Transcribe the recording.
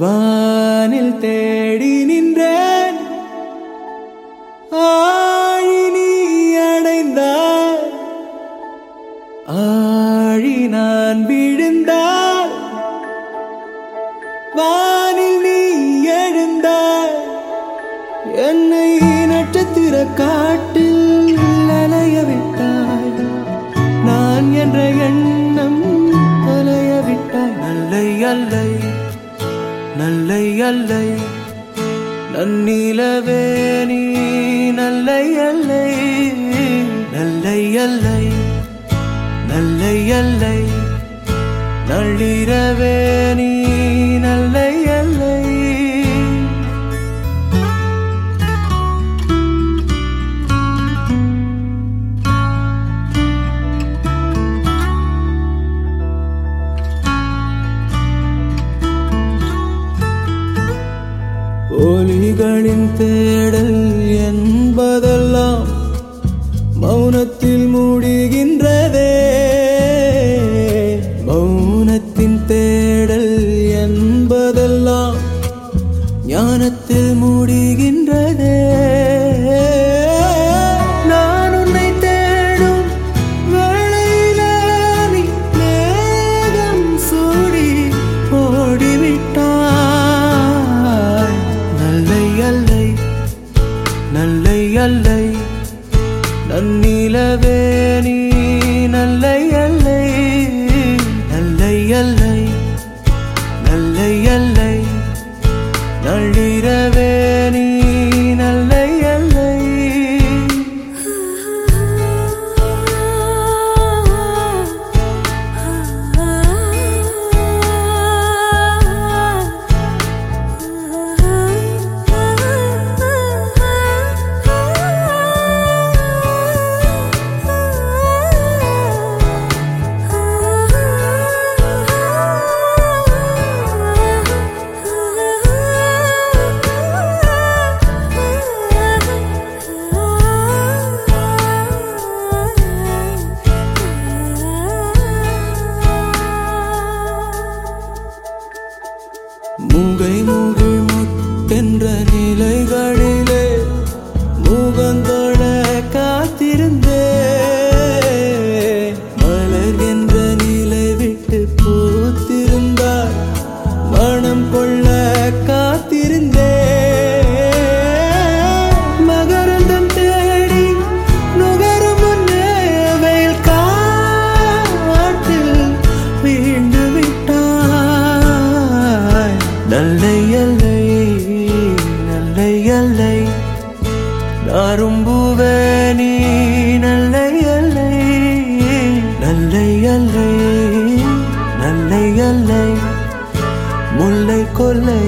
வானில் தேடி நின்றேன். ஆழி நீ ஆழி நான் விழுந்தார் வானில் நீ எழுந்தார் என்னை நட்சத்திர காட்டில் அலைய விட்டாய். நான் என்ற எண்ணம் அலைய விட்டாய். நல்லை அல்லை. நல்லை அல்லை நன்னிலவே நீ நல்லை அல்லை நல்லை அல்லை நல்லை அல்லை நள்ளிரவே நீ விழிகளின் தேடல் என்பதெல்லாம் மௌனத்தில் மூடுகின்றதே. மௌனத்தின் தேடல் என்பதெல்லாம் ஞானத்தில் மூடுகின்றதே. நல்லை அல்லை நன்னிலவே மூங்கை மூகில் முத்தென்ற நிலைகளிலே அரும்புவே நீ நல்ல எல்லை நல்ல எல்லை நல்ல எல்லை முல்லை கொல்லை